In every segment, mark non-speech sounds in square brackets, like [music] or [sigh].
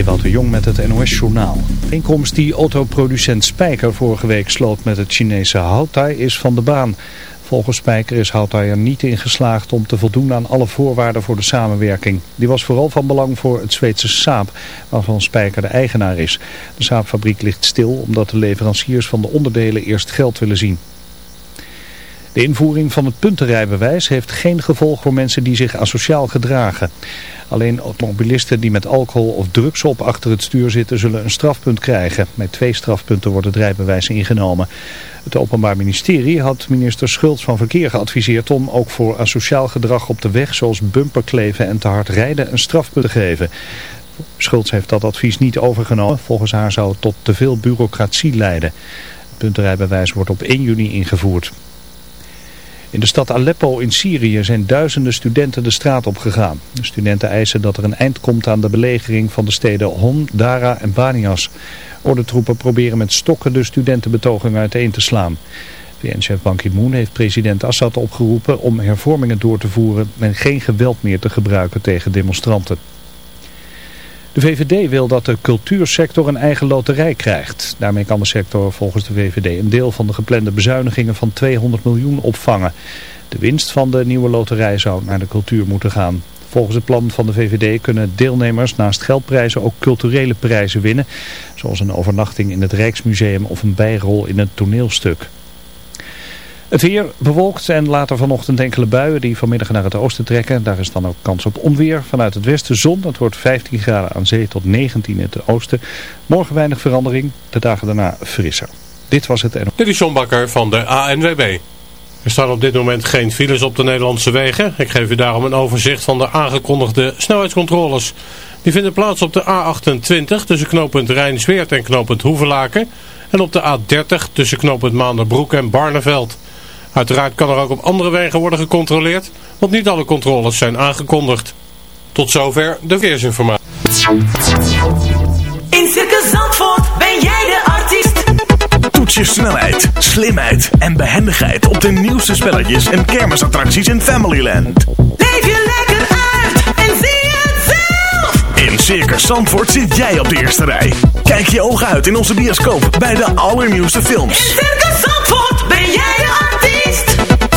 Ewout de Jong met het NOS-journaal. Inkomst die autoproducent Spijker vorige week sloot met het Chinese Houtai is van de baan. Volgens Spijker is Houtai er niet in geslaagd om te voldoen aan alle voorwaarden voor de samenwerking. Die was vooral van belang voor het Zweedse Saab, waarvan Spijker de eigenaar is. De Saabfabriek ligt stil omdat de leveranciers van de onderdelen eerst geld willen zien. De invoering van het puntenrijbewijs heeft geen gevolg voor mensen die zich asociaal gedragen. Alleen automobilisten die met alcohol of drugs op achter het stuur zitten zullen een strafpunt krijgen. Met twee strafpunten wordt het rijbewijs ingenomen. Het Openbaar Ministerie had minister Schultz van Verkeer geadviseerd om ook voor asociaal gedrag op de weg zoals bumperkleven en te hard rijden een strafpunt te geven. Schultz heeft dat advies niet overgenomen. Volgens haar zou het tot te veel bureaucratie leiden. Het puntenrijbewijs wordt op 1 juni ingevoerd. In de stad Aleppo in Syrië zijn duizenden studenten de straat op gegaan. De studenten eisen dat er een eind komt aan de belegering van de steden Hom, Dara en Banias. Ordentroepen proberen met stokken de studentenbetoging uiteen te slaan. VN-chef Ban Ki-moon heeft president Assad opgeroepen om hervormingen door te voeren en geen geweld meer te gebruiken tegen demonstranten. De VVD wil dat de cultuursector een eigen loterij krijgt. Daarmee kan de sector volgens de VVD een deel van de geplande bezuinigingen van 200 miljoen opvangen. De winst van de nieuwe loterij zou naar de cultuur moeten gaan. Volgens het plan van de VVD kunnen deelnemers naast geldprijzen ook culturele prijzen winnen. Zoals een overnachting in het Rijksmuseum of een bijrol in een toneelstuk. Het weer bewolkt en later vanochtend enkele buien die vanmiddag naar het oosten trekken. Daar is dan ook kans op onweer. Vanuit het westen zon, dat wordt 15 graden aan zee tot 19 in het oosten. Morgen weinig verandering, de dagen daarna frisser. Dit was het. Dit is John Bakker van de ANWB. Er staan op dit moment geen files op de Nederlandse wegen. Ik geef u daarom een overzicht van de aangekondigde snelheidscontroles. Die vinden plaats op de A28 tussen knooppunt Rijnsweert en knooppunt Hoevelaken. En op de A30 tussen knooppunt Maanderbroek en Barneveld. Uiteraard kan er ook op andere wegen worden gecontroleerd, want niet alle controles zijn aangekondigd. Tot zover de verkeersinformatie. In Circus Zandvoort ben jij de artiest. Toets je snelheid, slimheid en behendigheid op de nieuwste spelletjes en kermisattracties in Familyland. Leef je lekker uit en zie het zelf. In Circus Zandvoort zit jij op de eerste rij. Kijk je ogen uit in onze bioscoop bij de allernieuwste films. In Circus Zandvoort ben jij de artiest.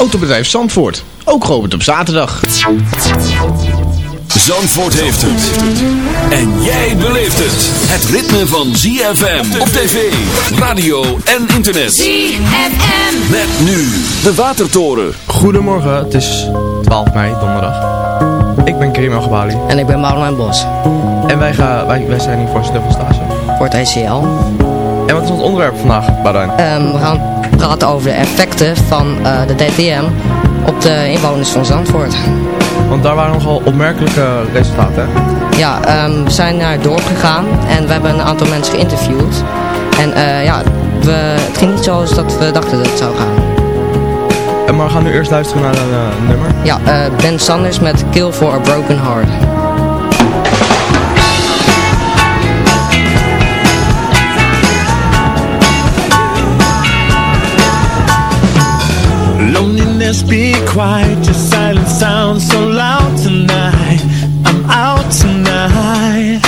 Autobedrijf Zandvoort, ook geopend op zaterdag. Zandvoort heeft het. En jij beleeft het. Het ritme van ZFM op tv, radio en internet. ZFM. Met nu de Watertoren. Goedemorgen, het is 12 mei, donderdag. Ik ben Karim El En ik ben Maurlijn Bos. En wij, gaan, wij, wij zijn hier voor Snuffel Stage. Voor het ECL. En wat is ons onderwerp vandaag, Barijn? Um, we gaan praten over de effecten van uh, de DTM op de inwoners van Zandvoort. Want daar waren nogal opmerkelijke resultaten. Ja, um, we zijn naar doorgegaan en we hebben een aantal mensen geïnterviewd. En uh, ja, we, het ging niet zoals dat we dachten dat het zou gaan. En maar we gaan nu eerst luisteren naar een uh, nummer. Ja, Ben Sanders met Kill for a Broken Heart. just be quiet Your silence sounds so loud tonight. I'm out tonight.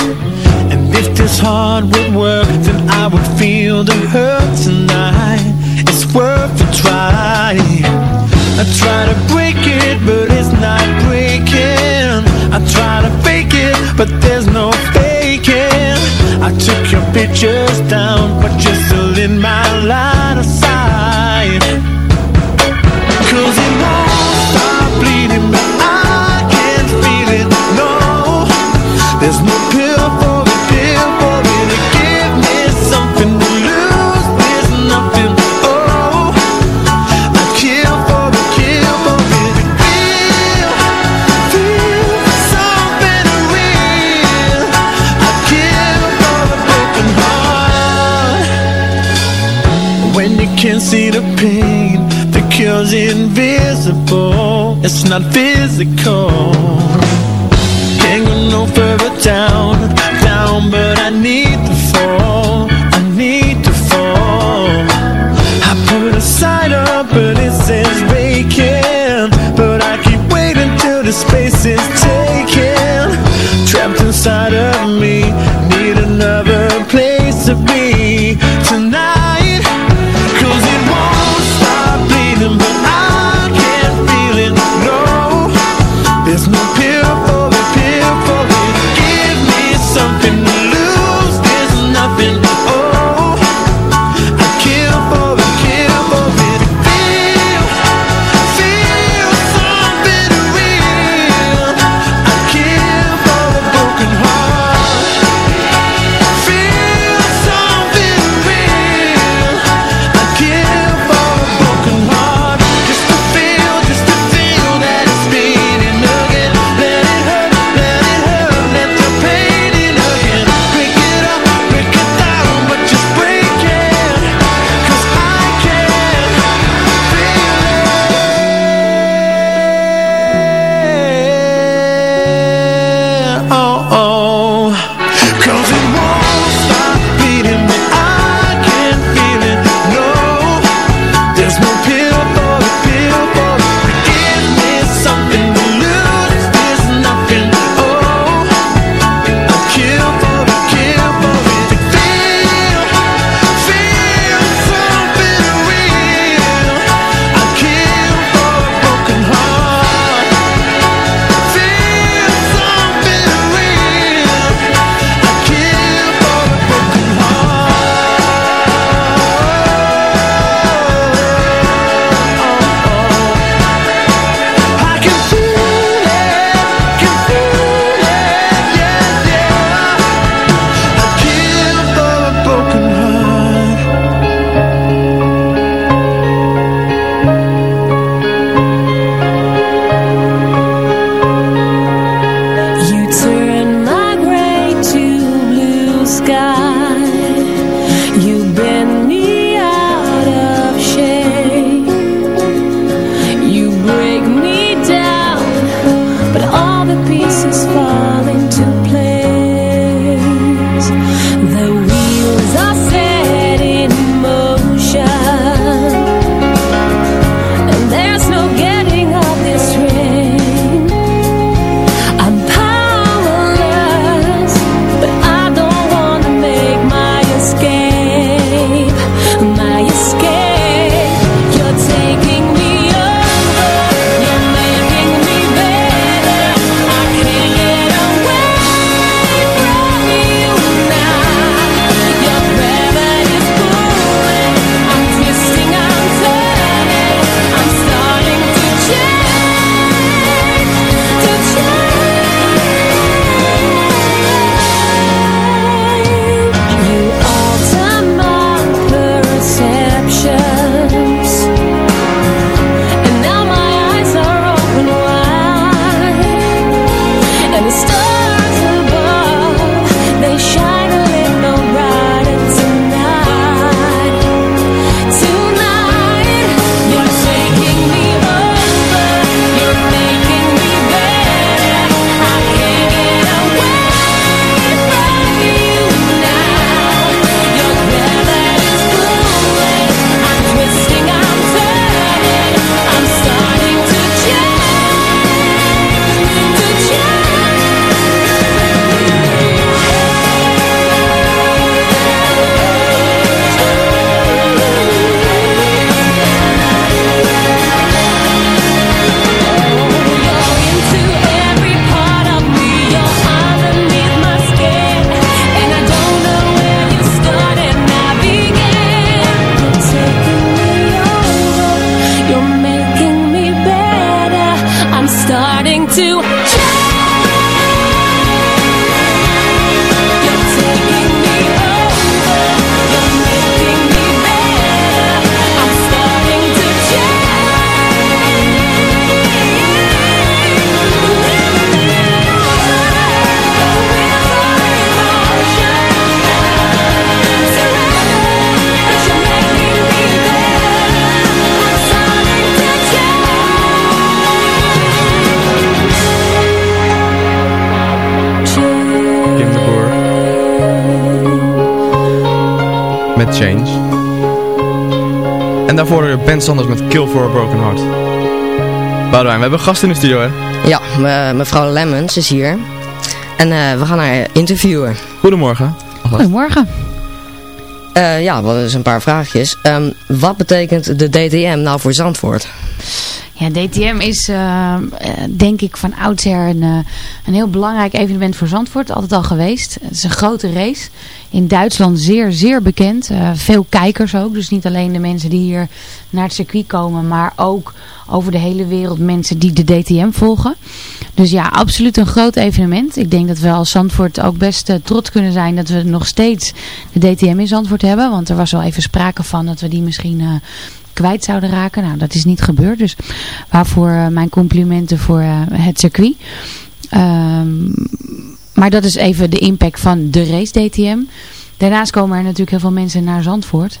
And if this heart would work Then I would feel the hurt tonight. It's worth a try. I try to break it But it's not breaking. I try to fake it But there's no faking. I took your pictures down But you're still in my line of sight. Can't see the pain The cure's invisible. It's not physical. Can't go no further down Down but I need the fall. Change. En daarvoor Ben Sanders met Kill for a Broken Heart. Boudewijn, we hebben een gast in de studio hè? Ja, me- mevrouw Lemmens is hier. En eh, we gaan haar interviewen. Goedemorgen. Goedemorgen. Eh, ja, wat is een paar vraagjes. Ehm, wat betekent de DTM nou voor Zandvoort? Ja, DTM is eh, eh, denk ik van oudsher een, eh, een heel belangrijk evenement voor Zandvoort. Altijd al geweest. Het is een grote race. In Duitsland zeer, zeer bekend. Veel kijkers ook. Dus niet alleen de mensen die hier naar het circuit komen. Maar ook over de hele wereld mensen die de DTM volgen. Dus ja, absoluut een groot evenement. Ik denk dat we als Zandvoort ook best trots kunnen zijn dat we nog steeds de DTM in Zandvoort hebben. Want er was wel even sprake van dat we die misschien... kwijt zouden raken. Nou, dat is niet gebeurd. Dus waarvoor eh, mijn complimenten voor eh, het circuit. Ehm, maar dat is even de impact van de race DTM. Daarnaast komen er natuurlijk heel veel mensen naar Zandvoort.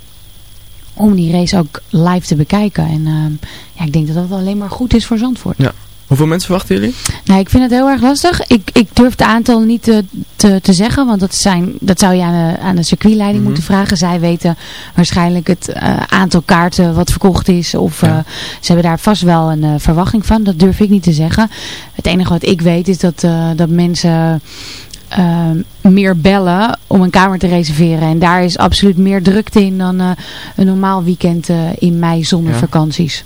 Om die race ook live te bekijken. En ehm, ja, ik denk dat dat alleen maar goed is voor Zandvoort. Ja. Hoeveel mensen verwachten jullie? Nou, ik vind het heel erg lastig. Ik, ik durf het aantal niet te, te, te zeggen, want dat, zijn, dat zou je aan de, aan de circuitleiding Mhm. moeten vragen. Zij weten waarschijnlijk het eh, aantal kaarten wat verkocht is. Of eh, ze hebben daar vast wel een eh, verwachting van. Dat durf ik niet te zeggen. Het enige wat ik weet is dat, dat mensen meer bellen om een kamer te reserveren. En daar is absoluut meer drukte in dan een normaal weekend in mei zonder Ja. vakanties.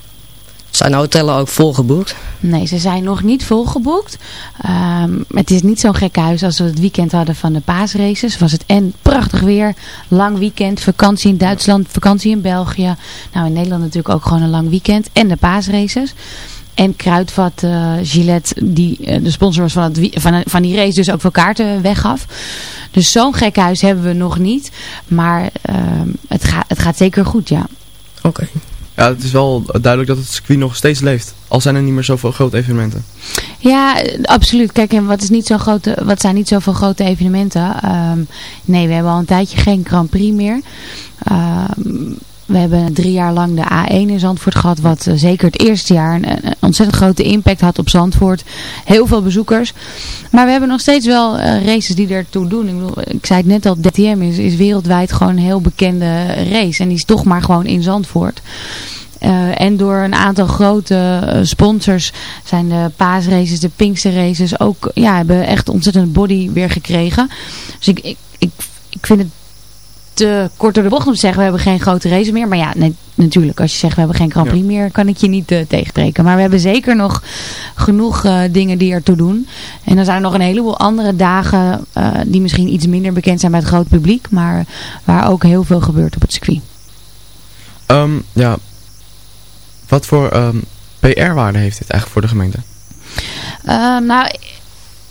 Zijn de hotellen ook volgeboekt? Nee, ze zijn nog niet volgeboekt. Ehm, het is niet zo'n gek huis als we het weekend hadden van de paasraces. Was het en prachtig weer, lang weekend, vakantie in Duitsland, vakantie in België. Nou, in Nederland natuurlijk ook gewoon een lang weekend. En de paasraces. En Kruidvat, eh Gillette, die eh, de sponsor was van, het, van, van die race, dus ook veel kaarten weggaf. Dus zo'n gek huis hebben we nog niet. Maar ehm, het, gaat het gaat zeker goed, ja. Oké. Ja, het is wel duidelijk dat het circuit nog steeds leeft. Al zijn er niet meer zoveel grote evenementen. Ja, absoluut. Kijk, en wat, is niet zo grote, wat zijn niet zoveel grote evenementen? Ehm, nee, we hebben al een tijdje geen Grand Prix meer. Ehm, we hebben drie jaar lang de A1 in Zandvoort gehad. Wat eh, zeker het eerste jaar een, ontzettend grote impact had op Zandvoort. Heel veel bezoekers. Maar we hebben nog steeds wel eh, races die ertoe doen. Ik, bedoel, ik zei het net al, DTM is, is wereldwijd gewoon een heel bekende race. En die is toch maar gewoon in Zandvoort. Eh, en door een aantal grote sponsors zijn de paasraces, de Pinkster races ook, ja, hebben echt ontzettend body weer gekregen. Dus ik, ik, ik, ik vind het te kort door de bocht om te zeggen, we hebben geen grote race meer. Maar ja, nee, natuurlijk, als je zegt we hebben geen Grand Prix meer, kan ik je niet eh, tegenspreken. Maar we hebben zeker nog genoeg eh, dingen die ertoe doen. En dan zijn er nog een heleboel andere dagen eh, die misschien iets minder bekend zijn bij het grote publiek. Maar waar ook heel veel gebeurt op het circuit. Ehm, ja, wat voor ehm, PR-waarde heeft dit eigenlijk voor de gemeente? Ehm, nou,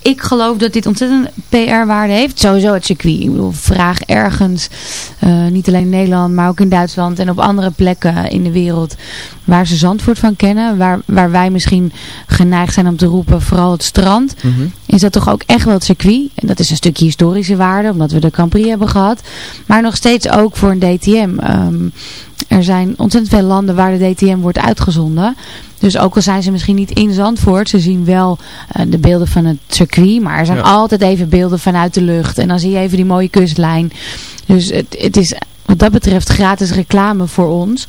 ik geloof dat dit ontzettend PR-waarde heeft. Sowieso het circuit. Ik bedoel, vraag ergens, eh, niet alleen in Nederland, maar ook in Duitsland en op andere plekken in de wereld, waar ze Zandvoort van kennen. Waar, waar wij misschien geneigd zijn om te roepen, vooral het strand. Is dat toch ook echt wel het circuit? En dat is een stukje historische waarde, omdat we de Grand Prix hebben gehad. Maar nog steeds ook voor een DTM. Ehm, er zijn ontzettend veel landen waar de DTM wordt uitgezonden. Dus ook al zijn ze misschien niet in Zandvoort, ze zien wel eh, de beelden van het circuit. Maar er zijn Ja. altijd even beelden vanuit de lucht. En dan zie je even die mooie kustlijn. Dus het, het is wat dat betreft gratis reclame voor ons.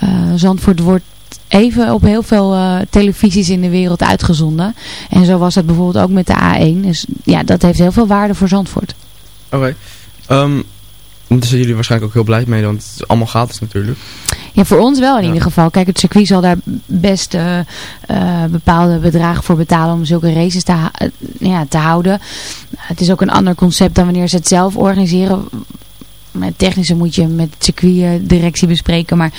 Eh, Zandvoort wordt even op heel veel eh, televisies in de wereld uitgezonden. En zo was dat bijvoorbeeld ook met de A1. Dus ja, dat heeft heel veel waarde voor Zandvoort. Oké. Ehm, daar zijn jullie waarschijnlijk ook heel blij mee, want het is allemaal gratis natuurlijk. Ja, voor ons wel in ieder geval. Kijk, het circuit zal daar best eh, eh, bepaalde bedragen voor betalen om zulke races te, eh, ja, te houden. Het is ook een ander concept dan wanneer ze het zelf organiseren. Met technische moet je met het circuitdirectie bespreken. Maar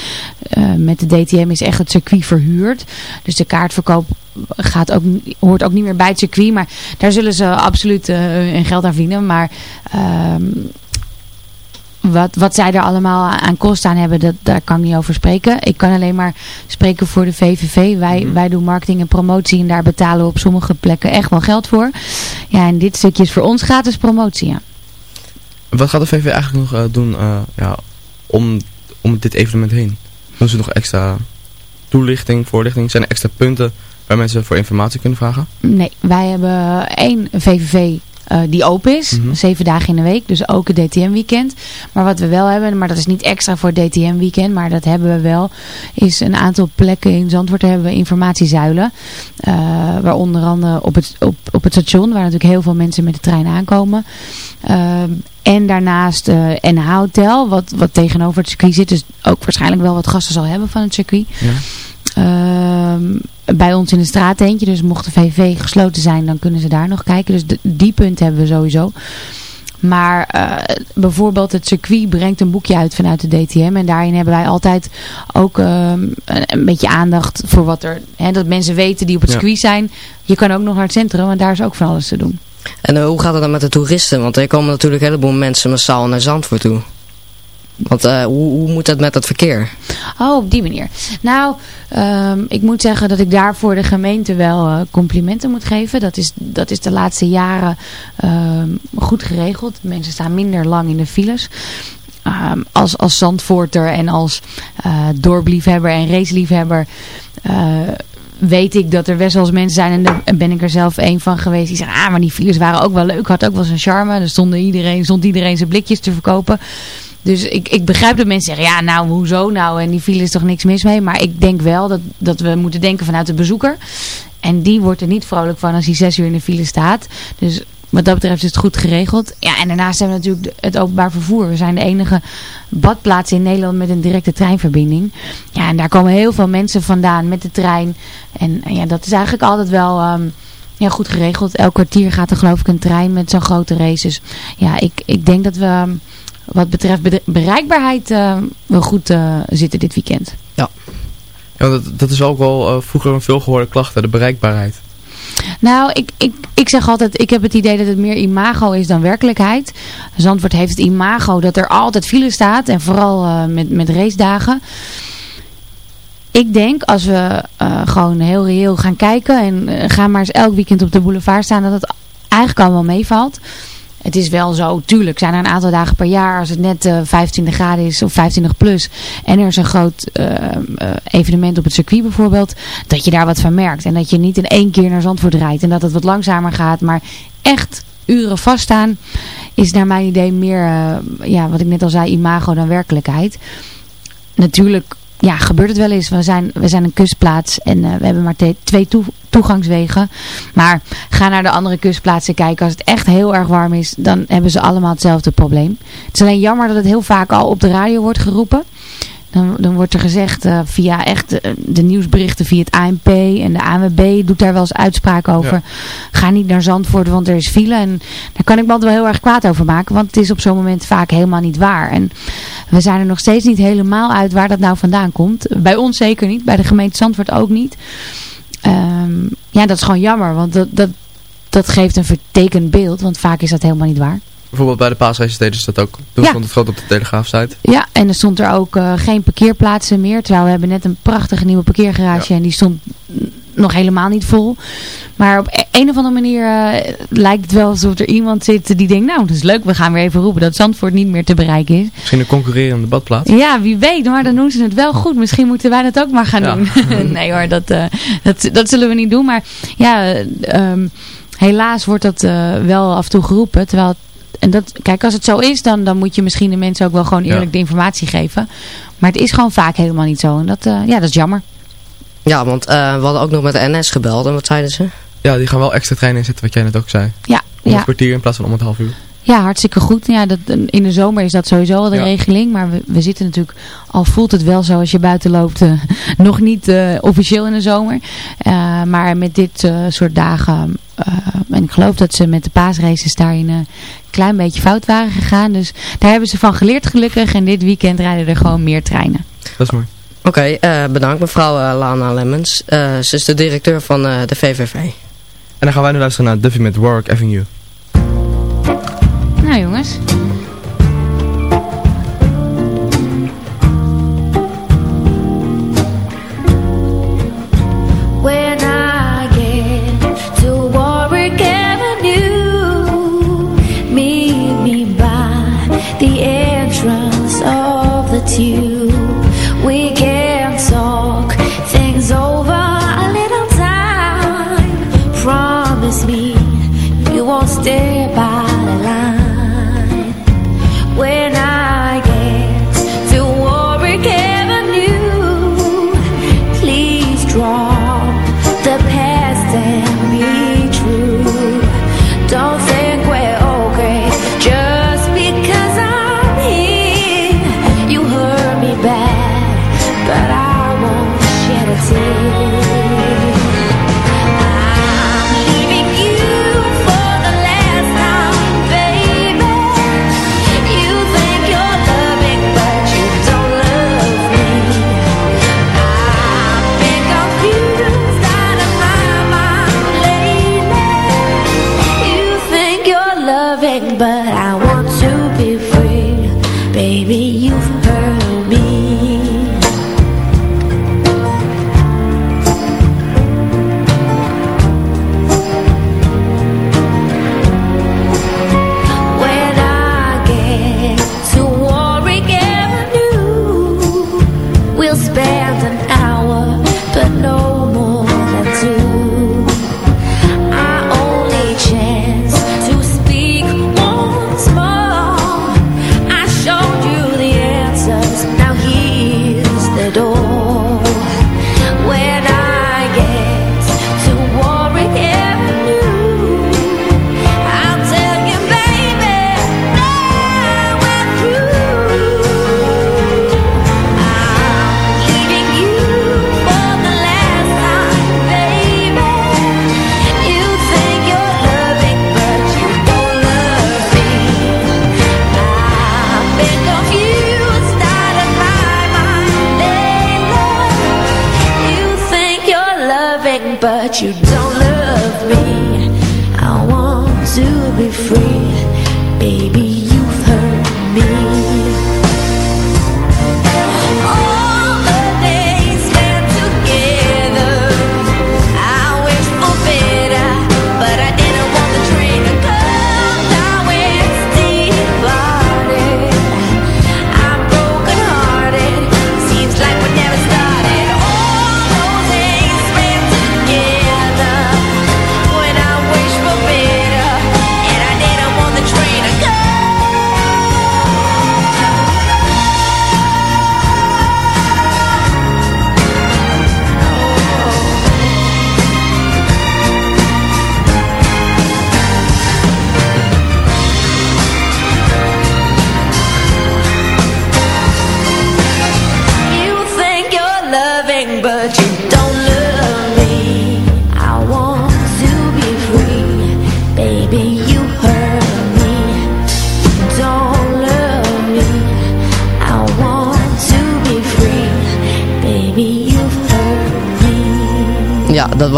met de DTM is echt het circuit verhuurd. Dus de kaartverkoop gaat ook, hoort ook niet meer bij het circuit. Maar daar zullen ze absoluut hun geld aan verdienen. Maar ehm, wat, wat zij er allemaal aan kosten aan hebben, dat, daar kan ik niet over spreken. Ik kan alleen maar spreken voor de VVV. Wij, wij doen marketing en promotie en daar betalen we op sommige plekken echt wel geld voor. Ja, en dit stukje is voor ons gratis promotie, ja. Wat gaat de VV eigenlijk nog eh, doen eh, ja, om, om dit evenement heen? Doen ze nog extra toelichting, voorlichting? Zijn er extra punten waar mensen voor informatie kunnen vragen? Nee, wij hebben één VVV eh, die open is. Zeven dagen in de week, dus ook het DTM-weekend. Maar wat we wel hebben, maar dat is niet extra voor het DTM-weekend, maar dat hebben we wel, is een aantal plekken in Zandvoort hebben we informatiezuilen. eh, waar onder andere op het, op, op het station, waar natuurlijk heel veel mensen met de trein aankomen. Ehm, en daarnaast eh NH Hotel, wat, wat tegenover het circuit zit. Dus ook waarschijnlijk wel wat gasten zal hebben van het circuit. Ehm, bij ons in de straat eentje. Dus mocht de VV gesloten zijn, dan kunnen ze daar nog kijken. Dus de- die punten hebben we sowieso. Maar eh, bijvoorbeeld het circuit brengt een boekje uit vanuit de DTM. En daarin hebben wij altijd ook ehm, een, een beetje aandacht voor wat er... Hè, dat mensen weten die op het Ja. circuit zijn. Je kan ook nog naar het centrum, want daar is ook van alles te doen. En eh, hoe gaat het dan met de toeristen? Want er komen natuurlijk een heleboel mensen massaal naar Zandvoort toe. Want eh, hoe, hoe moet dat met het verkeer? Oh, op die manier. Nou, ehm, ik moet zeggen dat ik daarvoor de gemeente wel eh, complimenten moet geven. Dat is, dat is de laatste jaren ehm, goed geregeld. Mensen staan minder lang in de files. Ehm, als, als Zandvoorter en als eh dorpliefhebber en raceliefhebber... weet ik dat er best wel eens mensen zijn, en daar ben ik er zelf een van geweest, die zeggen, ah, maar die files waren ook wel leuk, had ook wel zijn charme. Er stond iedereen, stond iedereen zijn blikjes te verkopen. Dus ik, ik begrijp dat mensen zeggen, ja nou hoezo nou en die file is toch niks mis mee. Maar ik denk wel dat, dat we moeten denken vanuit de bezoeker. En die wordt er niet vrolijk van als hij zes uur in de file staat. Dus wat dat betreft is het goed geregeld. Ja, en daarnaast hebben we natuurlijk het openbaar vervoer. We zijn de enige badplaats in Nederland met een directe treinverbinding. Ja, en daar komen heel veel mensen vandaan met de trein. En ja, dat is eigenlijk altijd wel... ehm, ja, goed geregeld. Elk kwartier gaat er geloof ik een trein met zo'n grote race. Dus ja, ik, ik denk dat we ehm, wat betreft bereikbaarheid eh, wel goed eh, zitten dit weekend. Ja, dat, dat is ook wel eh, vroeger een veelgehoorde klacht, de bereikbaarheid. Nou, ik, ik, ik zeg altijd, ik heb het idee dat het meer imago is dan werkelijkheid. Zandvoort heeft het imago dat er altijd file staat. En vooral met, met racedagen. Ik denk, als we gewoon heel reëel gaan kijken en gaan maar eens elk weekend op de boulevard staan, dat het eigenlijk allemaal meevalt. Het is wel zo, tuurlijk zijn er een aantal dagen per jaar als het net eh 25 graden is of 25 plus en er is een groot eh, eh, evenement op het circuit bijvoorbeeld, dat je daar wat van merkt. En dat je niet in één keer naar Zandvoort rijdt en dat het wat langzamer gaat, maar echt uren vaststaan is naar mijn idee meer, ja, wat ik net al zei, imago dan werkelijkheid. Natuurlijk ja, gebeurt het wel eens. We zijn, we zijn een kustplaats en eh, we hebben maar twee toe- toegangswegen. Maar ga naar de andere kustplaatsen kijken. Als het echt heel erg warm is, dan hebben ze allemaal hetzelfde probleem. Het is alleen jammer dat het heel vaak al op de radio wordt geroepen. Dan, dan wordt er gezegd eh, via echt de nieuwsberichten via het ANP en de ANWB doet daar wel eens uitspraken over. Ga niet naar Zandvoort, want er is file. En daar kan ik me altijd wel heel erg kwaad over maken, want het is op zo'n moment vaak helemaal niet waar. En we zijn er nog steeds niet helemaal uit waar dat nou vandaan komt. Bij ons zeker niet, bij de gemeente Zandvoort ook niet. Ehm, ja, dat is gewoon jammer, want dat, dat, dat geeft een vertekend beeld, want vaak is dat helemaal niet waar. Bijvoorbeeld bij de paasraces deden ze dat ook. Toen Ja. stond het groot op de Telegraaf-site. Ja, en er stond er ook eh, geen parkeerplaatsen meer. Terwijl we hebben net een prachtige nieuwe parkeergarage en die stond nog helemaal niet vol. Maar op e- een of andere manier eh, lijkt het wel alsof er iemand zit die denkt, nou dat is leuk, we gaan weer even roepen dat Zandvoort niet meer te bereiken is. Misschien een concurrerende badplaats. Ja, wie weet, maar dan doen ze het wel goed. Misschien moeten wij dat ook maar gaan Ja. doen. [laughs] nee hoor, dat, eh, dat, dat zullen we niet doen. Maar ja, eh, ehm, helaas wordt dat wel af en toe geroepen. Terwijl, en dat, kijk, als het zo is, dan, dan moet je misschien de mensen ook wel gewoon eerlijk Ja. de informatie geven. Maar het is gewoon vaak helemaal niet zo. En dat, eh, ja, dat is jammer. Ja, want eh, we hadden ook nog met de NS gebeld. En wat zeiden ze? Ja, die gaan wel extra treinen inzetten, wat jij net ook zei. Ja, Om ja. een kwartier in plaats van om het half uur. Ja, hartstikke goed. Ja, dat, in de zomer is dat sowieso al de Ja. regeling. Maar we, we zitten natuurlijk, al voelt het wel zo als je buiten loopt, eh, [laughs] nog niet eh, officieel in de zomer. Eh, maar met dit eh, soort dagen, eh, en ik geloof dat ze met de paasraces daarin klein beetje fout waren gegaan. Dus daar hebben ze van geleerd gelukkig. En dit weekend rijden er gewoon meer treinen. Dat is mooi. Oké, eh, bedankt mevrouw eh, Lana Lemmens. Eh, ze is de directeur van eh, de VVV. En dan gaan wij nu luisteren naar Duffy met Warwick Avenue. Nou jongens. Entrance of the tube. You you done.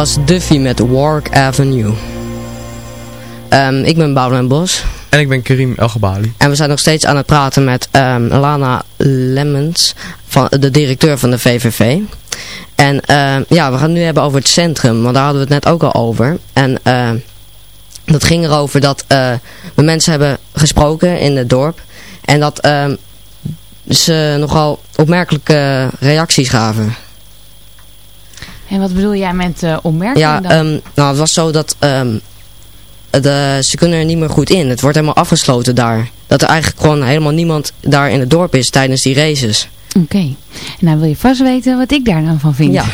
Was Duffy met Wark Avenue. Ehm, ik ben Boudewijn Bos. En ik ben Karim Elgebali. En we zijn nog steeds aan het praten met ehm, Lana Lemmens, van, de directeur van de VVV. En ehm, ja, we gaan het nu hebben over het centrum, want daar hadden we het net ook al over. En dat ging erover dat eh, we mensen hebben gesproken in het dorp. En dat ze nogal opmerkelijke reacties gaven. En wat bedoel jij met opmerking Ja, dan? ehm, nou het was zo dat ehm, de, ze kunnen er niet meer goed in. Het wordt helemaal afgesloten daar. Dat er eigenlijk gewoon helemaal niemand daar in het dorp is tijdens die races. Oké. En nou wil je vast weten wat ik daar dan van vind. Ja. [laughs]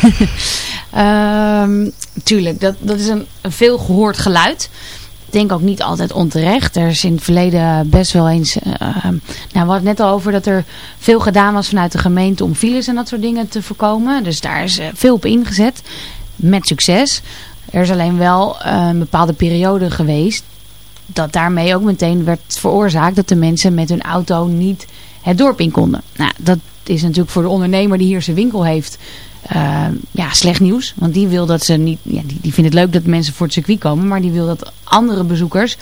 Ehm, tuurlijk, dat, dat is een, een veel gehoord geluid. Denk ook niet altijd onterecht. Er is in het verleden best wel eens... eh, nou, we hadden het net al over dat er veel gedaan was vanuit de gemeente... om files en dat soort dingen te voorkomen. Dus daar is eh, veel op ingezet. Met succes. Er is alleen wel eh, een bepaalde periode geweest... dat daarmee ook meteen werd veroorzaakt... dat de mensen met hun auto niet het dorp in konden. Nou, dat is natuurlijk voor de ondernemer die hier zijn winkel heeft... eh, ja, slecht nieuws. Want die wil dat ze niet. Ja, die, die vindt het leuk dat mensen voor het circuit komen. Maar die wil dat andere bezoekers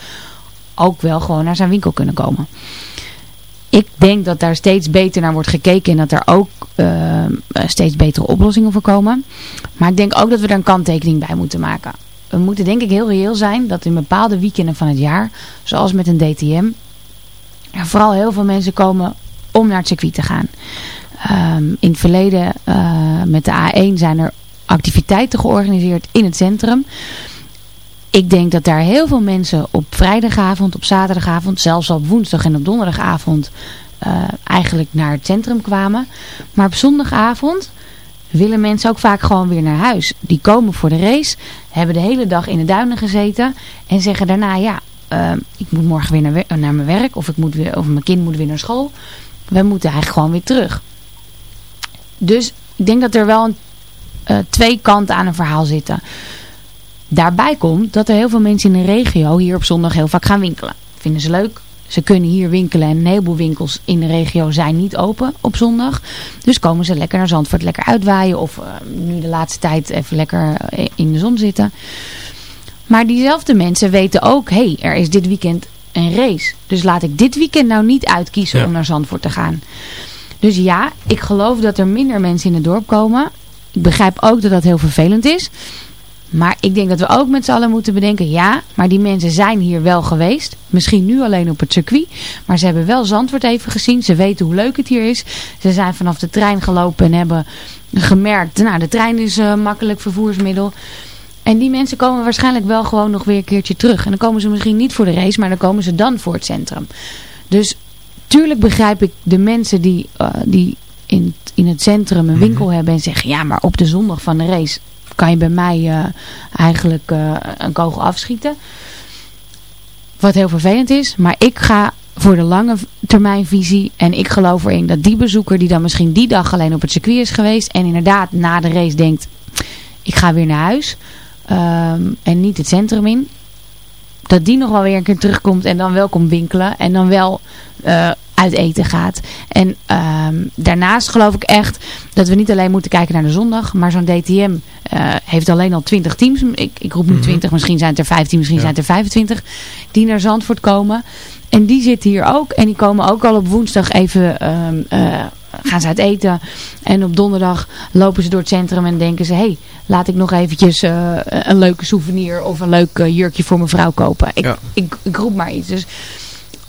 ook wel gewoon naar zijn winkel kunnen komen. Ik denk dat daar steeds beter naar wordt gekeken. En dat er ook eh, steeds betere oplossingen voor komen. Maar ik denk ook dat we daar een kanttekening bij moeten maken. We moeten denk ik heel reëel zijn dat in bepaalde weekenden van het jaar. Zoals met een DTM. Er vooral heel veel mensen komen om naar het circuit te gaan. Ehm, in het verleden eh, met de A1 zijn er activiteiten georganiseerd in het centrum. Ik denk dat daar heel veel mensen op vrijdagavond, op zaterdagavond, zelfs op woensdag en op donderdagavond eh, eigenlijk naar het centrum kwamen. Maar op zondagavond willen mensen ook vaak gewoon weer naar huis. Die komen voor de race, hebben de hele dag in de duinen gezeten en zeggen daarna ja, eh, ik moet morgen weer naar, naar mijn werk of, ik moet weer, of mijn kind moet weer naar school. We moeten eigenlijk gewoon weer terug. Dus ik denk dat er wel een, eh, twee kanten aan een verhaal zitten. Daarbij komt dat er heel veel mensen in de regio hier op zondag heel vaak gaan winkelen. Vinden ze leuk. Ze kunnen hier winkelen en een heleboel winkels in de regio zijn niet open op zondag. Dus komen ze lekker naar Zandvoort, lekker uitwaaien of eh, nu de laatste tijd even lekker eh, in de zon zitten. Maar diezelfde mensen weten ook, hé, hey, er is dit weekend een race. Dus laat ik dit weekend nou niet uitkiezen Ja. om naar Zandvoort te gaan. Dus ja, ik geloof dat er minder mensen in het dorp komen. Ik begrijp ook dat dat heel vervelend is. Maar ik denk dat we ook met z'n allen moeten bedenken, ja, maar die mensen zijn hier wel geweest. Misschien nu alleen op het circuit. Maar ze hebben wel Zandvoort even gezien. Ze weten hoe leuk het hier is. Ze zijn vanaf de trein gelopen en hebben gemerkt, nou de trein is een makkelijk vervoersmiddel. En die mensen komen waarschijnlijk wel gewoon nog weer een keertje terug. En dan komen ze misschien niet voor de race, maar dan komen ze dan voor het centrum. Dus tuurlijk begrijp ik de mensen die, eh, die in, in het centrum een winkel hebben en zeggen... ja, maar op de zondag van de race kan je bij mij eh, eigenlijk eh, een kogel afschieten. Wat heel vervelend is. Maar ik ga voor de lange termijn visie. En ik geloof erin dat die bezoeker die dan misschien die dag alleen op het circuit is geweest... en inderdaad na de race denkt, ik ga weer naar huis... ehm, en niet het centrum in dat die nog wel weer een keer terugkomt en dan wel komt winkelen en dan wel eh, uit eten gaat. En ehm, daarnaast geloof ik echt dat we niet alleen moeten kijken naar de zondag, maar zo'n DTM eh, heeft alleen al 20 teams. Ik, ik roep nu 20, misschien zijn het er 15, misschien zijn het er 25 die naar Zandvoort komen. En die zitten hier ook en die komen ook al op woensdag even ehm, eh, gaan ze uit eten. En op donderdag lopen ze door het centrum en denken ze... hé, hey, laat ik nog eventjes eh, een leuke souvenir of een leuk eh, jurkje voor mijn vrouw kopen. Ik, Ja. ik, ik roep maar iets. Dus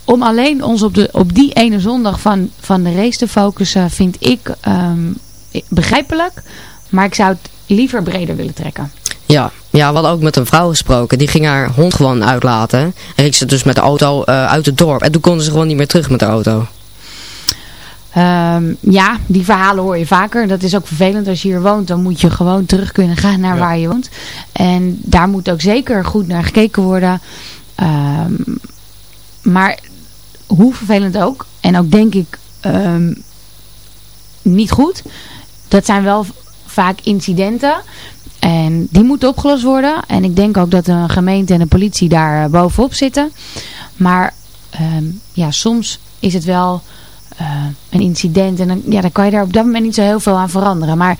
om alleen ons op, de, op die ene zondag van, van de race te focussen... vind ik ehm, begrijpelijk. Maar ik zou het liever breder willen trekken. Ja, ja, we hadden ook met een vrouw gesproken. Die ging haar hond gewoon uitlaten. En reed ze dus met de auto eh, uit het dorp. En toen konden ze gewoon niet meer terug met de auto. Ehm, ja, die verhalen hoor je vaker. Dat is ook vervelend als je hier woont. Dan moet je gewoon terug kunnen gaan naar waar je woont. En daar moet ook zeker goed naar gekeken worden. Ehm, maar hoe vervelend ook. En ook denk ik ehm, niet goed. Dat zijn wel vaak incidenten. En die moeten opgelost worden. En ik denk ook dat een gemeente en een politie daar eh, bovenop zitten. Maar ja, soms is het wel eh, een incident. En dan, ja, dan kan je daar op dat moment niet zo heel veel aan veranderen. Maar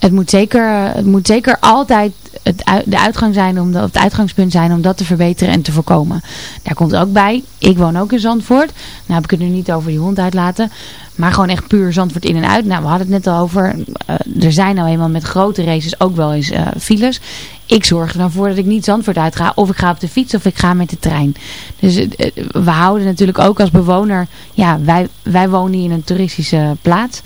het moet zeker, het moet zeker altijd het, de uitgang zijn om de, het uitgangspunt zijn om dat te verbeteren en te voorkomen. Daar komt ook bij. Ik woon ook in Zandvoort. Nou heb ik het nu niet over die hond uitlaten. Maar gewoon echt puur Zandvoort in en uit. Nou, we hadden het net al over. eh, er zijn nou eenmaal met grote races ook wel eens eh, files. Ik zorg er dan voor dat ik niet Zandvoort uitga. Of ik ga op de fiets of ik ga met de trein. Dus eh, we houden natuurlijk ook als bewoner. Ja, wij, wij wonen hier in een toeristische plaats.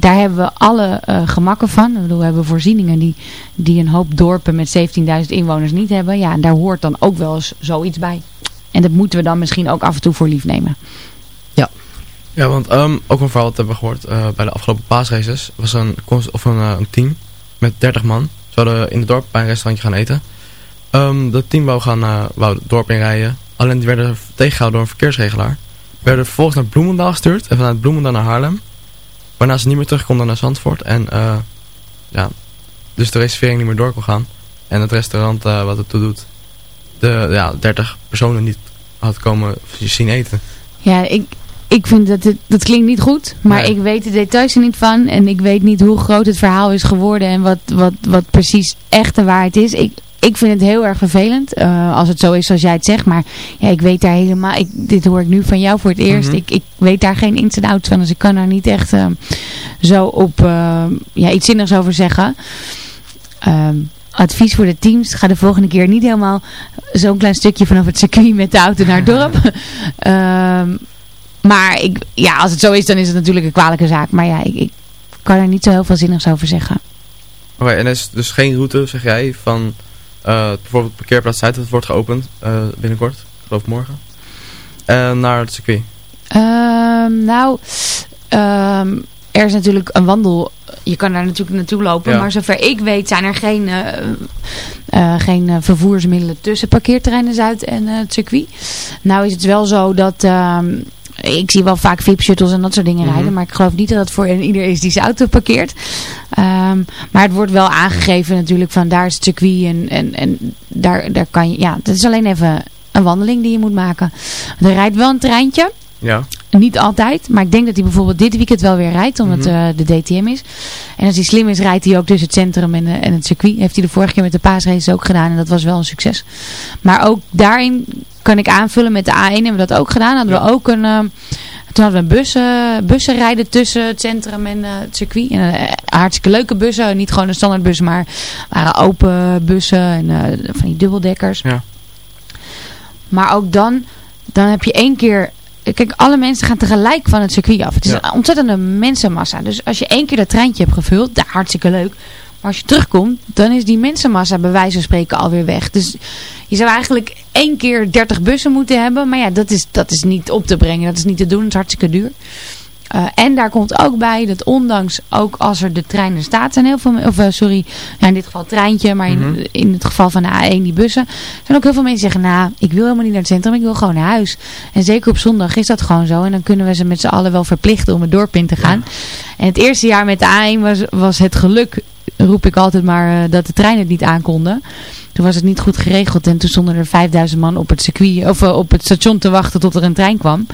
Daar hebben we alle eh, gemakken van. Ik bedoel, we hebben voorzieningen die, die een hoop dorpen met 17.000 inwoners niet hebben. Ja, en daar hoort dan ook wel eens zoiets bij. En dat moeten we dan misschien ook af en toe voor lief nemen. Ja, want ehm, ook een verhaal dat hebben we gehoord eh, bij de afgelopen paasraces. was een, of een, eh, een team met 30 man. Ze hadden in het dorp bij een restaurantje gaan eten. Ehm, dat team wou, gaan, eh, wou het dorp inrijden. Alleen die werden tegengehouden door een verkeersregelaar. Werden vervolgens naar Bloemendaal gestuurd. En vanuit Bloemendaal naar Haarlem. Waarna ze niet meer terug konden naar Zandvoort. En eh, ja, dus de reservering niet meer door kon gaan. En het restaurant eh, wat het toe doet. De ja, 30 personen niet had komen zien eten. Ja, ik, ik vind dat het, dat klinkt niet goed. Maar Nee. ik weet de details er niet van. En ik weet niet hoe groot het verhaal is geworden. En wat, wat, wat precies echt de waarheid is. Ik, ik vind het heel erg vervelend. eh, als het zo is zoals jij het zegt. Maar ja, ik weet daar helemaal... Ik, dit hoor ik nu van jou voor het eerst. Mhm. ik, ik weet daar geen ins en outs van. Dus ik kan daar niet echt eh, zo op eh, ja, iets zinnigs over zeggen. Ehm, advies voor de teams. Ga de volgende keer niet helemaal zo'n klein stukje vanaf het circuit met de auto naar het [laughs] dorp. Ehm, maar ik, ja, als het zo is, dan is het natuurlijk een kwalijke zaak. Maar ja, ik, ik kan er niet zo heel veel zinnigs over zeggen. Oké, en er is dus geen route, zeg jij, van bijvoorbeeld parkeerplaats Zuid, dat wordt geopend eh, binnenkort, ik geloof morgen, eh, naar het circuit. Ehm, nou, ehm, er is natuurlijk een wandel. Je kan daar natuurlijk naartoe lopen. Ja. Maar zover ik weet zijn er geen, eh, eh, geen eh, vervoersmiddelen tussen parkeerterreinen Zuid en eh, het circuit. Nou is het wel zo dat... ehm, ik zie wel vaak VIP-shuttles en dat soort dingen Mhm. rijden. Maar ik geloof niet dat het voor ieder is die zijn auto parkeert. Ehm, maar het wordt wel aangegeven natuurlijk van daar is het circuit. En, en, en daar, daar kan je... Ja, dat is alleen even een wandeling die je moet maken. Er rijdt wel een treintje. Ja. Niet altijd, maar ik denk dat hij bijvoorbeeld dit weekend wel weer rijdt, omdat eh, de DTM is. En als hij slim is, rijdt hij ook tussen het centrum en, eh, en het circuit. Heeft hij de vorige keer met de paasrace ook gedaan en dat was wel een succes. Maar ook daarin kan ik aanvullen met de A1 hebben we dat ook gedaan. Hadden we ook een... eh, toen hadden we bussen, bussen rijden tussen het centrum en eh, het circuit. En, eh, hartstikke leuke bussen. Niet gewoon een standaard bus, maar waren open bussen en van die dubbeldekkers. Ja. Maar ook dan, dan heb je één keer... Kijk, alle mensen gaan tegelijk van het circuit af. Het is Ja. een ontzettende mensenmassa. Dus als je één keer dat treintje hebt gevuld, daar hartstikke leuk. Maar als je terugkomt, dan is die mensenmassa bij wijze van spreken alweer weg. Dus je zou eigenlijk één keer 30 bussen moeten hebben. Maar ja, dat is, dat is niet op te brengen. Dat is niet te doen. Dat is hartstikke duur. Eh, en daar komt ook bij dat ondanks, ook als er de trein er staat, zijn heel veel, of eh, sorry, ja, in dit geval treintje, maar in, Mhm. in het geval van de A1 die bussen, zijn ook heel veel mensen die zeggen, nou, ik wil helemaal niet naar het centrum, ik wil gewoon naar huis. En zeker op zondag is dat gewoon zo. En dan kunnen we ze met z'n allen wel verplichten om het dorp in te gaan. En het eerste jaar met de A1 was, was het geluk, roep ik altijd maar, eh, dat de treinen het niet aankonden. Toen was het niet goed geregeld en toen stonden er 5000 man op het circuit, of eh, op het station te wachten tot er een trein kwam.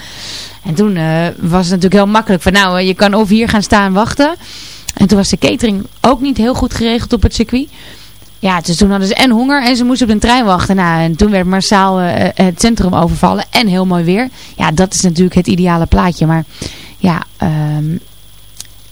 En toen eh, was het natuurlijk heel makkelijk van nou, je kan of hier gaan staan wachten. En toen was de catering ook niet heel goed geregeld op het circuit. Ja, dus toen hadden ze en honger en ze moesten op een trein wachten. Nou, en toen werd massaal het centrum overvallen en heel mooi weer. Ja, dat is natuurlijk het ideale plaatje. Maar ja, ehm,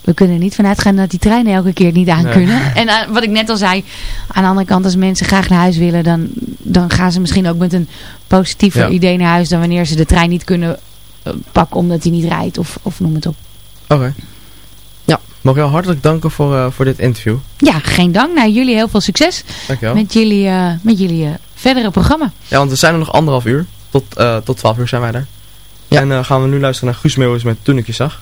we kunnen er niet vanuit gaan dat die treinen elke keer niet aan Nee. kunnen. En eh, wat ik net al zei, aan de andere kant als mensen graag naar huis willen, dan, dan gaan ze misschien ook met een positiever Ja. idee naar huis dan wanneer ze de trein niet kunnen eh, pakken omdat hij niet rijdt of, of noem het op. Oké. Ja, mag ik jou hartelijk danken voor, eh, voor dit interview. Ja, geen dank. Nou, jullie heel veel succes Dankjewel. met jullie, eh, met jullie verdere programma. Ja, want we zijn er nog anderhalf uur. Tot, eh, tot 12 uur zijn wij er. En eh, gaan we nu luisteren naar Guus Meeuwis met Toen ik je zag.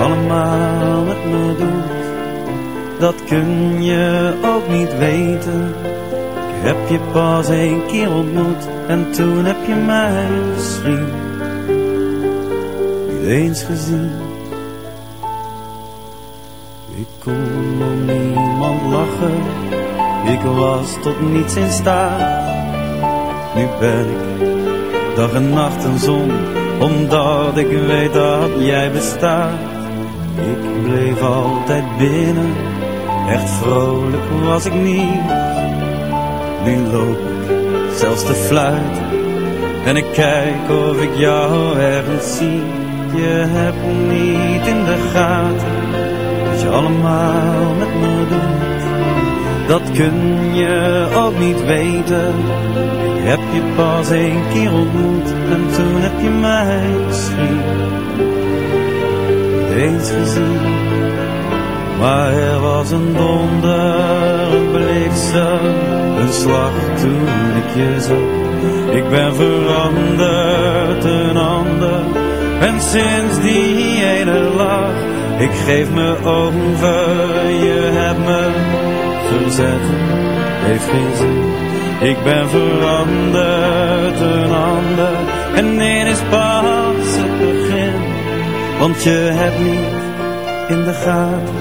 allemaal met me doet. Dat kun je ook niet weten. Ik heb je pas één keer ontmoet en toen heb je mij misschien niet eens gezien. Ik kon om niemand lachen, ik was tot niets in staat. Nu ben ik dag en nacht een zon, omdat ik weet dat jij bestaat. Ik bleef altijd binnen, echt vrolijk was ik niet. Nu loop ik zelfs te fluiten, en ik kijk of ik jou ergens zie. Je hebt niet in de gaten, wat je allemaal met me doet. Dat kun je ook niet weten. Ik heb je pas één keer ontmoet en toen heb je mij misschien gezien. Maar er was een donder, een bliksem, een slag toen ik je zag. Ik ben veranderd, een ander, en sinds die ene lach, ik geef me over, je hebt me verzet, heeft geen zin. Ik ben veranderd, een ander, en dit is pas. Want je hebt niet in de gaten,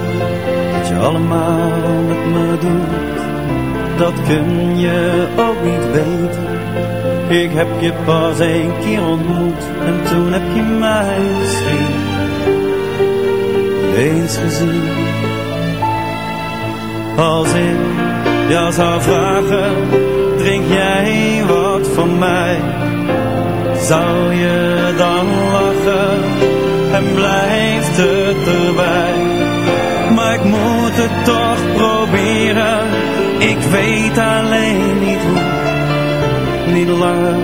wat je allemaal met me doet. Dat kun je ook niet weten. Ik heb je pas één keer ontmoet, en toen heb je mij misschien eens gezien. Als ik jou zou vragen, drink jij wat van mij? Zou je dan lachen en blijft het erbij? Maar ik moet het toch proberen, ik weet alleen niet hoe. Niet langer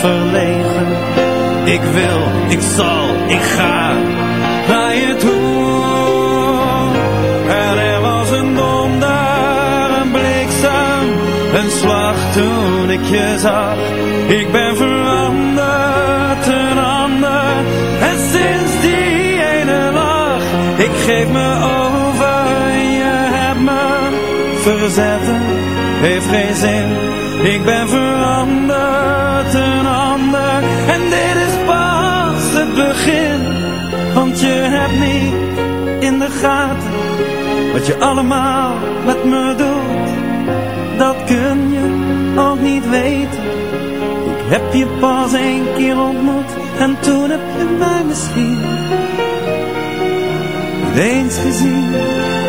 verlegen, ik wil, ik zal, ik ga naar je toe. En er was een donder, een bliksem, een slag toen ik je zag. Ik ben veranderd, geef me over, je hebt me verzetten, heeft geen zin. Ik ben veranderd, een ander, en dit is pas het begin. Want je hebt niet in de gaten, wat je allemaal met me doet. Dat kun je nog niet weten. Ik heb je pas één keer ontmoet, en toen heb je mij misschien eens gezien.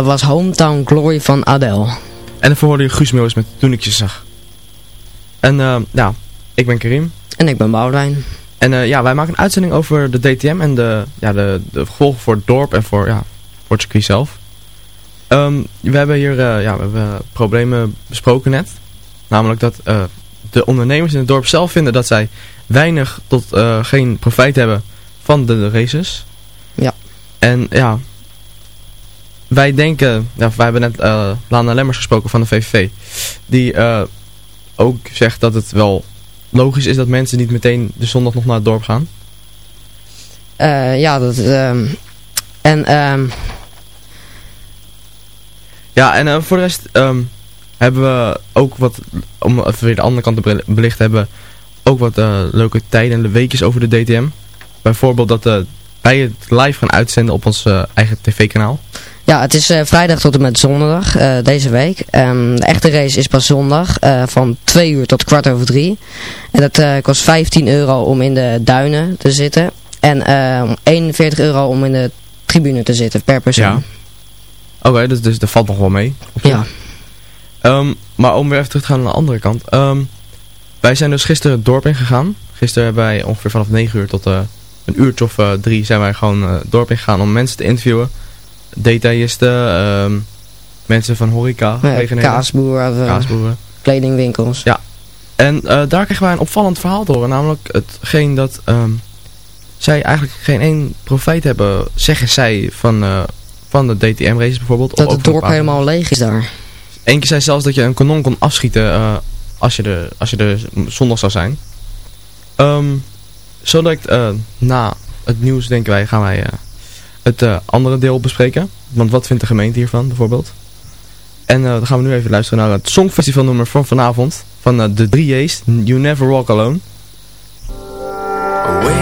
Dat was Hometown Glory van Adele. En daarvoor hoorde je Guus Meeuwis met Toen ik je zag. En eh, ja, ik ben Karim. En ik ben Boudewijn. En eh, ja, wij maken een uitzending over de DTM en de, ja, de, de gevolgen voor het dorp en voor, ja, voor het circuit zelf. Ehm, we hebben hier eh, ja, we hebben problemen besproken net. Namelijk dat de ondernemers in het dorp zelf vinden dat zij weinig tot geen profijt hebben van de races. Ja. En ja, wij denken, ja, wij hebben net eh, Lana Lemmers gesproken van de VVV. Die eh, ook zegt dat het wel logisch is dat mensen niet meteen de zondag nog naar het dorp gaan. Eh, ja, dat... ehm, en ehm Ja, en voor de rest ehm, hebben we ook wat, om even weer de andere kant te bel- belichten, hebben we ook wat leuke tijden en de weekjes over de DTM. Bijvoorbeeld dat wij het live gaan uitzenden op ons eigen tv-kanaal. Ja, het is eh, vrijdag tot en met zondag eh, deze week. Ehm, de echte race is pas zondag eh, van 2 uur tot kwart over 3. En dat kost 15 euro om in de duinen te zitten. En eh, 41 euro om in de tribune te zitten per persoon. Ja. Oké, dus, dus dat valt nog wel mee. Ja. Ehm, maar om weer even terug te gaan naar de andere kant. Ehm, wij zijn dus gisteren het dorp in gegaan. Gisteren hebben wij ongeveer vanaf 9 uur tot een uurtje of eh, drie zijn wij gewoon het dorp in gegaan om mensen te interviewen. Detailisten, ehm, mensen van horeca, Ja, gelegenheden. kaasboeren, eh, kaasboeren. kledingwinkels. Ja. En eh, daar kregen wij een opvallend verhaal horen. Namelijk hetgeen dat ehm, zij eigenlijk geen één profijt hebben, zeggen zij, van, eh, van de DTM races bijvoorbeeld. Dat het dorp helemaal leeg is daar. Eén keer zei zelfs dat je een kanon kon afschieten als, je er, als je er zondag zou zijn. Ehm zo direct eh, na het nieuws denken wij gaan wij het eh, andere deel bespreken. Want wat vindt de gemeente hiervan bijvoorbeeld? En eh, dan gaan we nu even luisteren naar het Songfestival nummer van vanavond. Van eh, de 3J's, You Never Walk Alone. Awake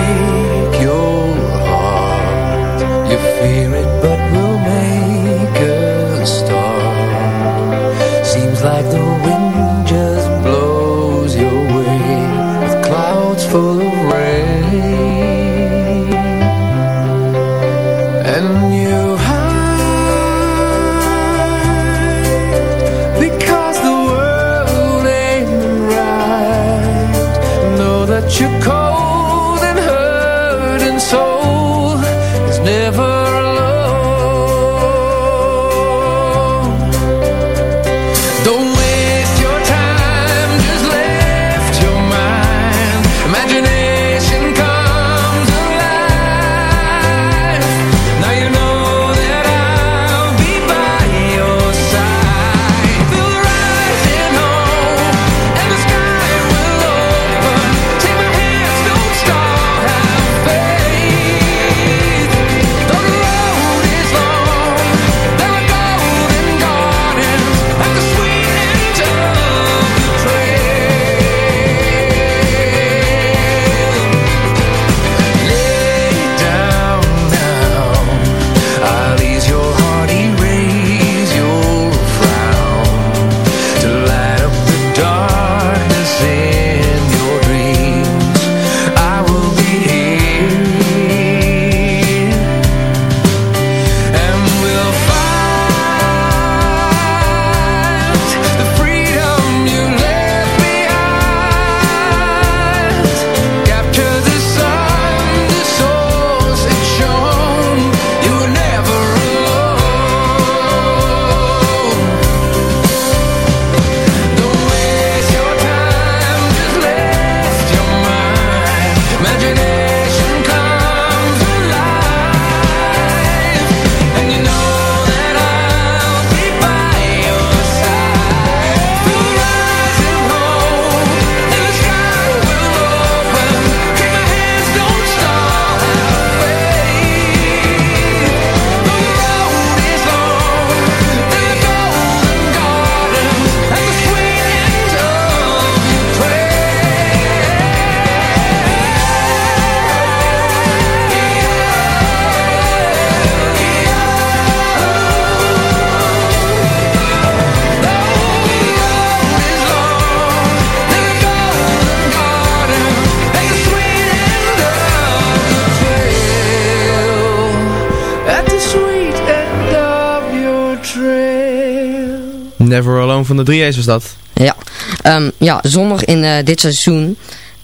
De 3A's was dat. Ja, Ehm, ja zondag in eh, dit seizoen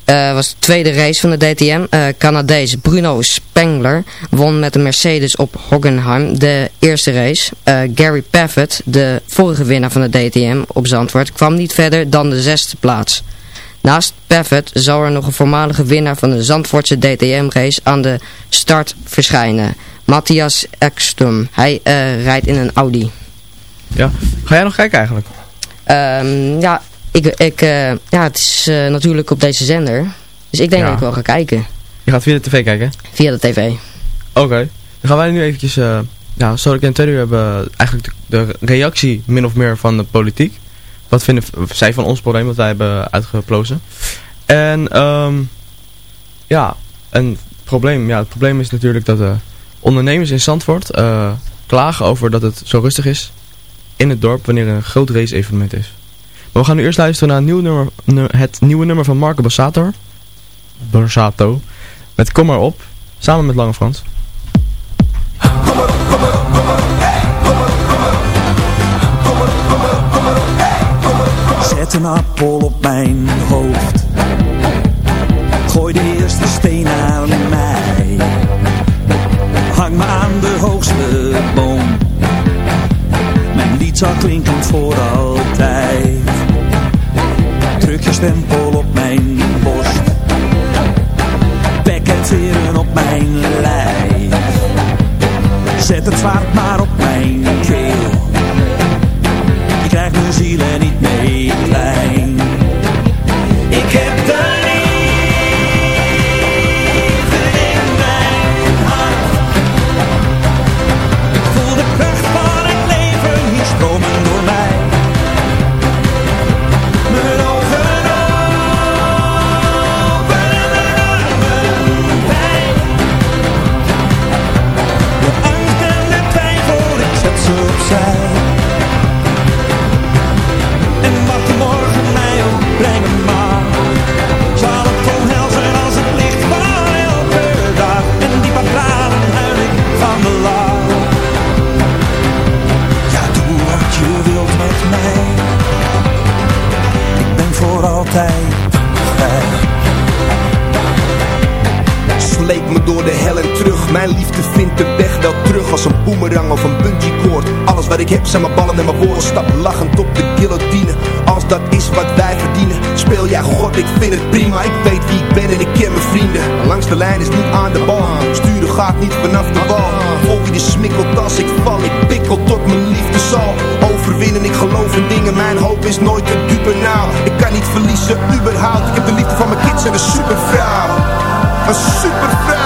eh, was de tweede race van de DTM. Eh Canadees Bruno Spengler won met de Mercedes op Hockenheim de eerste race. Gary Pavitt, de vorige winnaar van de DTM op Zandvoort, kwam niet verder dan de zesde plaats. Naast Pavitt zou er nog een voormalige winnaar van de Zandvoortse DTM-race aan de start verschijnen. Matthias Ekström. Hij rijdt in een Audi. Ja. Ga jij nog kijken eigenlijk? Ehm, ja, ik, ik, eh, ja, het is eh, natuurlijk op deze zender. Dus ik denk Ja. dat ik wel ga kijken. Je gaat via de tv kijken? Via de tv. Oké. Dan gaan wij nu eventjes, eh ja, zo ik tweede uur hebben eigenlijk de, de reactie min of meer van de politiek. Wat vinden zij van ons probleem dat wij hebben uitgeplozen. En ehm ja, een probleem, ja, het probleem is natuurlijk dat de ondernemers in Zandvoort eh, klagen over dat het zo rustig is in het dorp wanneer er een groot race evenement is. Maar we gaan nu eerst luisteren naar nieuw nummer, nu- het nieuwe nummer van Marco Bassato. Borsato. Met Kom maar op. Samen met Lange Frans. Zet een appel op mijn hoofd. Gooi de eerste steen aan mij. Hang me aan de hoogste boom. Lied zal klinken voor altijd. Druk je stempel op mijn borst. Bek het veren op mijn lijf. Zet het zwaard maar op mijn keel. Je krijgt mijn ziel er niet mee klein. Zijn mijn ballen en mijn woorden. Stap lachend op de guillotine. Als dat is wat wij verdienen Speel jij god, ik vind het prima. Ik weet wie ik ben en ik ken mijn vrienden. Langs de lijn is niet aan de bal. Sturen gaat niet vanaf de wal Volg wie de smikkelt als ik val Ik pikkel tot mijn liefde zal. Overwinnen, ik geloof in dingen. Mijn hoop is nooit te dupe nou Ik kan niet verliezen, überhaupt. Ik heb de liefde van mijn kids en een supervrouw. Een supervrouw.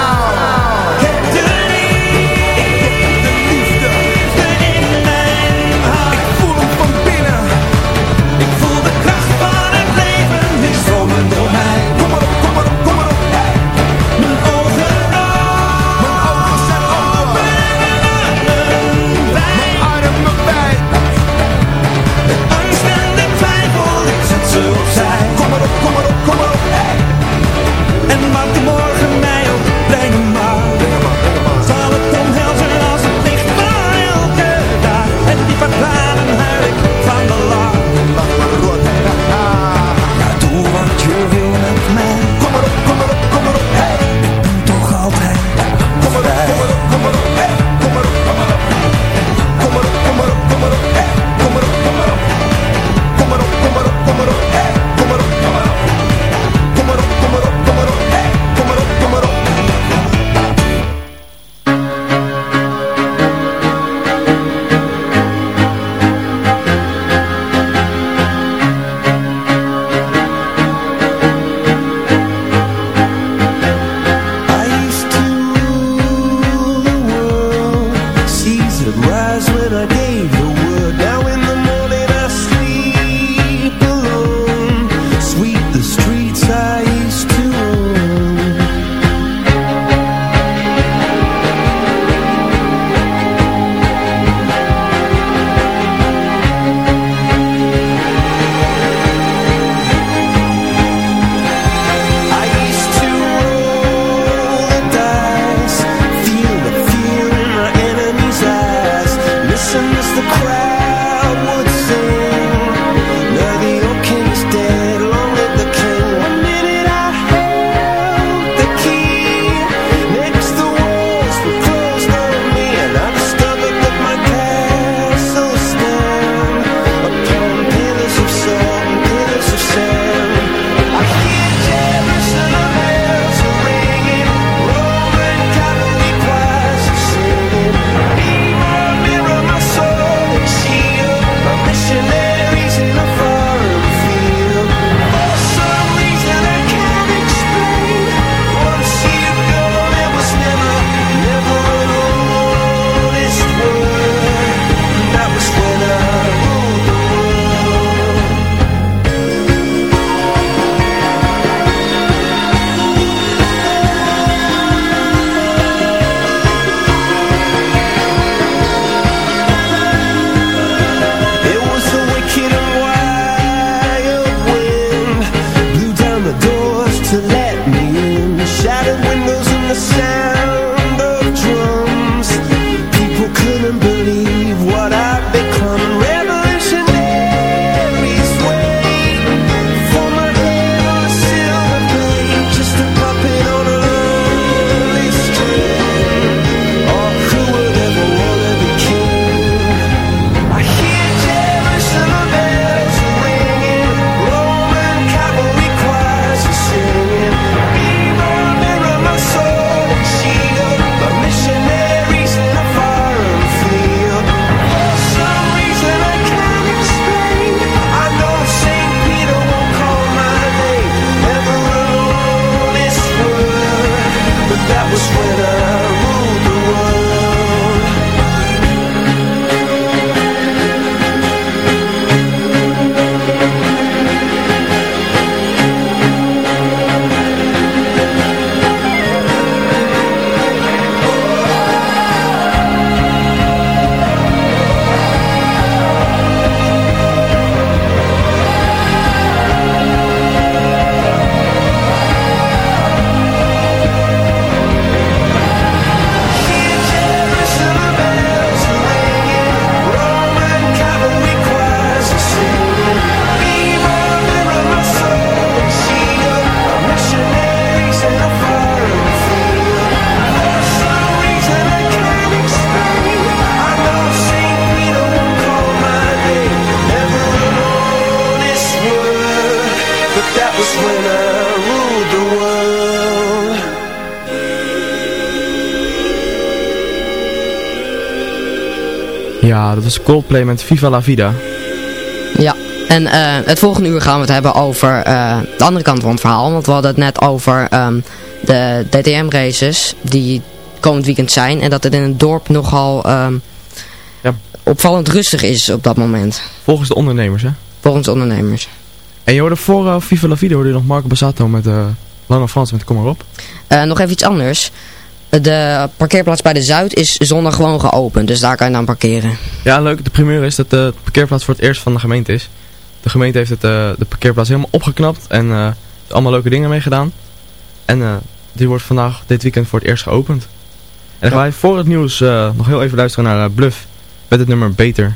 Ja, dat was Coldplay met Viva la Vida. Ja, en eh, het volgende uur gaan we het hebben over eh, de andere kant van het verhaal. Want we hadden het net over ehm, de DTM-races die komend weekend zijn. En dat het in het dorp nogal ehm, Ja. opvallend rustig is op dat moment. Volgens de ondernemers, hè? Volgens de ondernemers. En je hoorde voor Viva la Vida hoorde je nog Marco Bassato met eh, Lange Frans met Kom maar op. Nog even iets anders. De parkeerplaats bij de Zuid is zondag gewoon geopend. Dus daar kan je dan parkeren. Ja, leuk. De primeur is dat de parkeerplaats voor het eerst van de gemeente is. De gemeente heeft het, eh, de parkeerplaats helemaal opgeknapt en eh, allemaal leuke dingen mee gedaan. En eh, die wordt vandaag, dit weekend, voor het eerst geopend. En dan gaan wij voor het nieuws eh, nog heel even luisteren naar eh, Bluff met het nummer Beter.